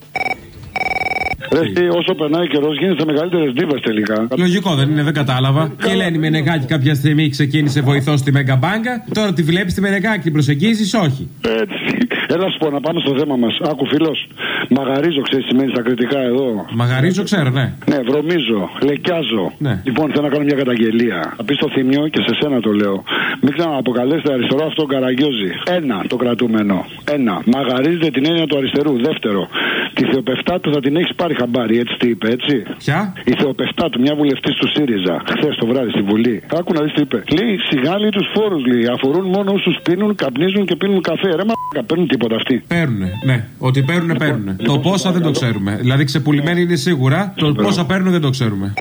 Ρε, εσύ, όσο περνάει καιρός γίνεσαι μεγαλύτερε δίβε τελικά. Λογικό δεν είναι, δεν κατάλαβα. Και η Ελένη Μενεγάκη κάποια στιγμή ξεκίνησε βοηθός στη Μέγκα Μπάγκα. Τώρα τη βλέπεις τη Μενεγάκη, την προσεγγίζεις, όχι. Έτσι. Έλα σου πω να πάμε στο θέμα μας. Άκου φίλος. Μαγαρίζω, ξέρεις τι σημαίνει στα κριτικά εδώ. Μαγαρίζω, ξέρω, ναι. Ναι, βρωμίζω, λεκιάζω. Ναι. Λοιπόν, θέλω να κάνω μια καταγγελία. Θα πεις στο θύμιο και σε σένα το λέω. Μην ξαναποκαλέσετε αριστερό αυτό καραγκιόζι. Ένα το κρατούμενο. Ένα. Μαγαρίζετε την έννοια του αριστερού. Δεύτερο. Τη Θεοπεφτάτου θα την έχεις πάρει χαμπάρι, έτσι τι είπε, έτσι; Ποια; Η Θεοπεφτάτου, μια βουλευτής του ΣΥΡΙΖΑ, χθες το βράδυ στη Βουλή. Άκου να δεις τι είπε. Λέει σιγάλη τους φόρους, λέει. Αφορούν μόνο όσους πίνουν, καπνίζουν και πίνουν καφέ. Ρε μα παίρνουν τίποτα αυτοί. Παίρνουνε, ναι. Ότι παίρνουνε, παίρνουνε. Το πόσα δεν το ξέρουμε. Δηλαδή ξεπουλημένοι είναι σίγουρα. Το πόσα παίρνουν δεν το ξέρουμε.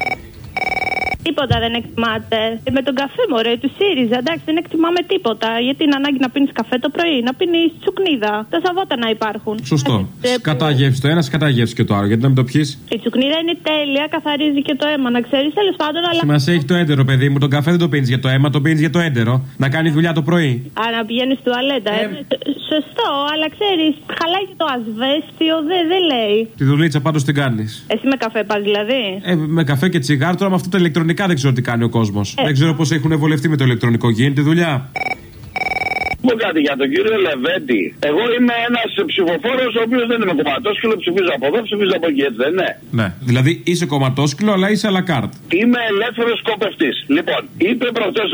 Τίποτα δεν εκτιμάται. Ε, Με τον καφέ, μωρέ, του ΣΥΡΙΖΑ, εντάξει, δεν εκτιμάμε τίποτα. Γιατί είναι ανάγκη να πίνεις καφέ το πρωί, να πίνεις τσουκνίδα. Τα σαβότα να υπάρχουν. Σωστό. Ε, Σκατά γεύση το ένα, σκατά γεύση και το άλλο. Γιατί να μην το πιεις; Η τσουκνίδα είναι τέλεια, καθαρίζει και το αίμα, να ξέρεις. Τέλος πάντων, αλλά. Σημασία έχει το έντερο, παιδί μου. Τον καφέ δεν το πίνεις για το αίμα, το πίνεις για το έντερο. Να κάνει δουλειά το πρωί. Α, να πηγαίνεις τουαλέτα. Ε, σωστό, αλλά ξέρεις, χαλάει και το ασβέστιο, δεν δε λέει. Τη δουλίτσα πάντως την κάνεις. Εσύ με καφέ πας δηλαδή; Ε, με καφέ και τσιγάρο, τώρα με αυτά τα ηλεκτρονικά δεν ξέρω τι κάνει ο κόσμος. Ε. Δεν ξέρω πώς έχουν βολευτεί με το ηλεκτρονικό. Γίνεται δουλειά. Πω κάτι για τον κύριο Λεβέντη. Εγώ είμαι ένας ψηφοφόρος ο οποίος δεν είμαι κομματόσκυλο, ψηφίζω από εδώ, ψηφίζω από εκεί, έτσι δεν είναι; Ναι. Δηλαδή είσαι κομματόσκυλο, αλλά είσαι αλακάρτ. Είμαι ελεύθερος σκοπευτής. Λοιπόν, είπε προχτές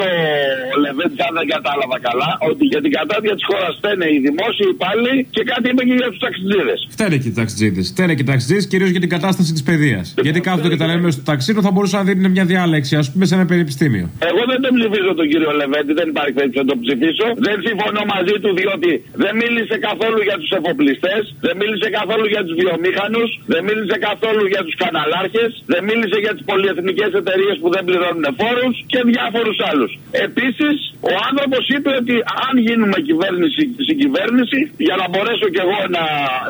ο Λεβέντη, αν δεν κατάλαβα καλά, ότι για την κατάδια της χώρας φταίνε οι δημόσιοι υπάλληλοι και κάτι είπε και για τους ταξιτζίδες. Φταίνε και οι ταξιτζίδες. Φταίνε και οι ταξιτζίδες κυρίως για την κατάσταση της παιδείας. Γιατί κάθονται και τα λένε στο ταξίδι θα μπορούσαν να δίνουν μια διάλεξη, ας πούμε, σε ένα πανεπιστήμιο. Εγώ δεν τον ψηφίζω τον κύριο Λεβέντη, δεν υπάρχει περίπτωση να τον ψηφίσω. Δεν συμφωνώ συμφωνώ μαζί του διότι δεν μίλησε καθόλου για τους εφοπλιστές, δεν μίλησε καθόλου για τους βιομήχανους, δεν μίλησε καθόλου για τους καναλάρχες, δεν μίλησε για τις πολυεθνικές εταιρείες που δεν πληρώνουν φόρους και διάφορους άλλους. Επίσης, ο άνθρωπος είπε ότι αν γίνουμε κυβέρνηση στην κυβέρνηση, για να μπορέσω κι εγώ να,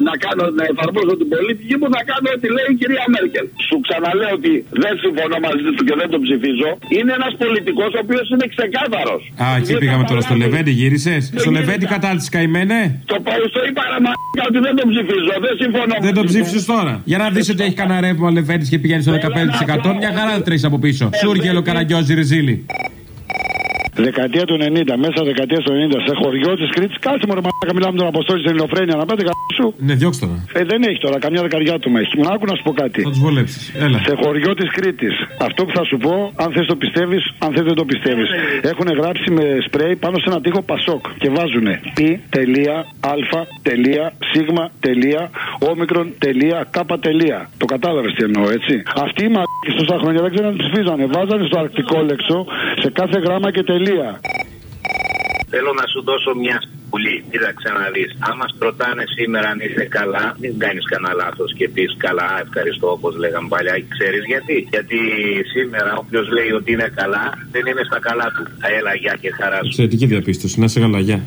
να, κάνω, να εφαρμόσω την πολιτική μου, θα κάνω ό,τι λέει η κυρία Μέρκελ. Σου ξαναλέω ότι δεν συμφωνώ μαζί του και δεν τον ψηφίζω. Είναι ένας πολιτικός ο οποίος είναι ξεκάθαρος. Α, εκεί πήγαμε τώρα στο Λεβέντι, γύρισε. Στο Λεβέντι κατάληψη καημένε; Το πάω στο είπα ρε μα ότι δεν τον ψηφίζω. Δεν συμφωνώ. Δεν τον ψήφισες τώρα. Για να δεις ότι έχει κανένα ρεύμα ο Λεβέντι και πηγαίνει στο 15%. Μια χαρά δεν τρέχεις από πίσω. Σούργελο καραγκιόζι ριζίλι. Δεκαετία του 90, μέσα δεκαετίας του 90, σε χωριό της Κρήτης, κάτσε μου ρε μαλάκα, μιλάμε τον Αποστόλη στην Ελληνοφρένεια, να πάτε καλά σου. Ναι, διώξτε τώρα. Ε, δεν έχει τώρα, καμιά δεκαριά του με έχει. Μου άκου να σου πω κάτι. Θα τους βολέψεις. Έλα. Σε χωριό της Κρήτης, αυτό που θα σου πω, αν θες το πιστεύεις, αν θες δεν το πιστεύεις. Έχουν γράψει με σπρέι πάνω σε ένα τείχο πασόκ και βάζουν π, τελεία, α, τελεία, σίγμα, τελεία, όμικρον, τελεία, κάπα, τελεία. Το κατάλαβες τι εννοώ, έτσι. Αυτοί οι μαλάκες τόσα χρόνια δεν ξέραν τις ψηφίζανε. Βάζανε στο αρκτικό λέξο σε κάθε γράμμα και τελεία. Θέλω να σου δώσω μια σπουλή. Κοίταξε να δει. Αν μα ρωτάνε σήμερα αν είσαι καλά, μην κάνεις κανένα λάθος και πεις καλά, ευχαριστώ όπως λέγαμε παλιά. Ξέρεις γιατί; Γιατί σήμερα όποιος λέει ότι είναι καλά, δεν είναι στα καλά του. Έλα, γεια και χαρά σου. Εξαιρετική διαπίστωση. Να σε καλά, γεια.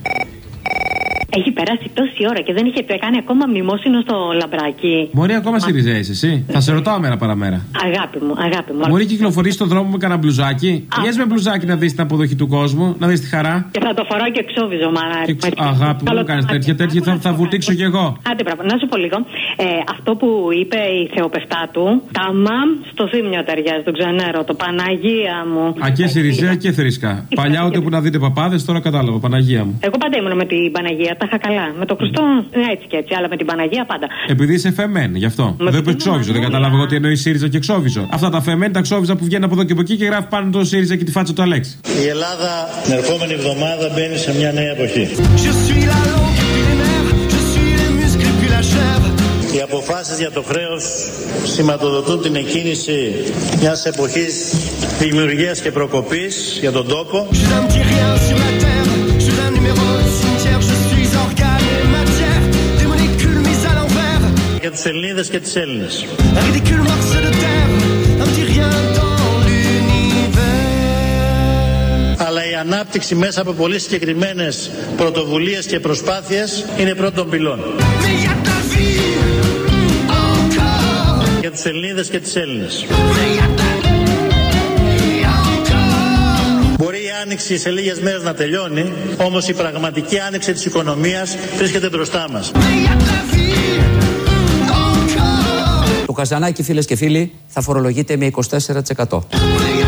Έχει περάσει τόση ώρα και δεν είχε κάνει ακόμα μνημόσυνο στο λαμπράκι. Μωρή ακόμα στη ριζέ είσαι, εσύ. Θα σε ρωτάω μέρα παραμέρα. Αγάπη μου, αγάπη μου. Μωρή κυκλοφορείς στον δρόμο με κανένα μπλουζάκι. Βγες με μπλουζάκι να δεις την αποδοχή του κόσμου, να δεις τη χαρά. Και θα το φοράω και εξόβιζο, μάνα. Και... Αγάπη μου, κάνεις τέτοια, τέτοια θα, θα βουτήξω κι εγώ. Άντε, μπράβο, να σου πω λίγο. Ε, αυτό που είπε η θεοπευτά του, τα μαμ στο θύμιο ταιριάζει, τον ξενέρο, το Παναγία μου. Α, και Σιριζέα και Θρήσκα. Παλιά ούτε που να δείτε παπάδες, τώρα κατάλαβα, Παναγία μου. Εγώ πάντα ήμουν με την Παναγία, τα είχα καλά. Με το Χριστό έτσι και έτσι, αλλά με την Παναγία πάντα. Επειδή είσαι φεμέν, γι' αυτό. Με δεν την είπε ξόβιζο, δεν κατάλαβα εγώ τι εννοεί ΣΥΡΙΖΑ και ξόβιζο. Αυτά τα φεμέν, τα ξόβιζα που βγαίνουν από εδώ και από εκεί και γράφει πάνω το ΣΥΡΙΖΑ και τη φάτσα του Αλέξη. Η Ελλάδα την ερχόμενη εβδομάδα μπαίνει σε μια νέα εποχή. Οι αποφάσεις για το χρέος σηματοδοτούν την εκκίνηση μιας εποχής δημιουργίας και προκοπής για τον τόπο. Για τους Ελληνίδες και τις Έλληνες. Αλλά η ανάπτυξη μέσα από πολύ συγκεκριμένες πρωτοβουλίες και προσπάθειες είναι πρώτον πυλών. Για τους Ελληνίδες και τις Έλληνες. Μπορεί η άνοιξη σε λίγες μέρες να τελειώνει, όμως η πραγματική άνοιξη της οικονομίας βρίσκεται μπροστά μας. Το καζανάκι, φίλες και φίλοι, θα φορολογείται με 24%.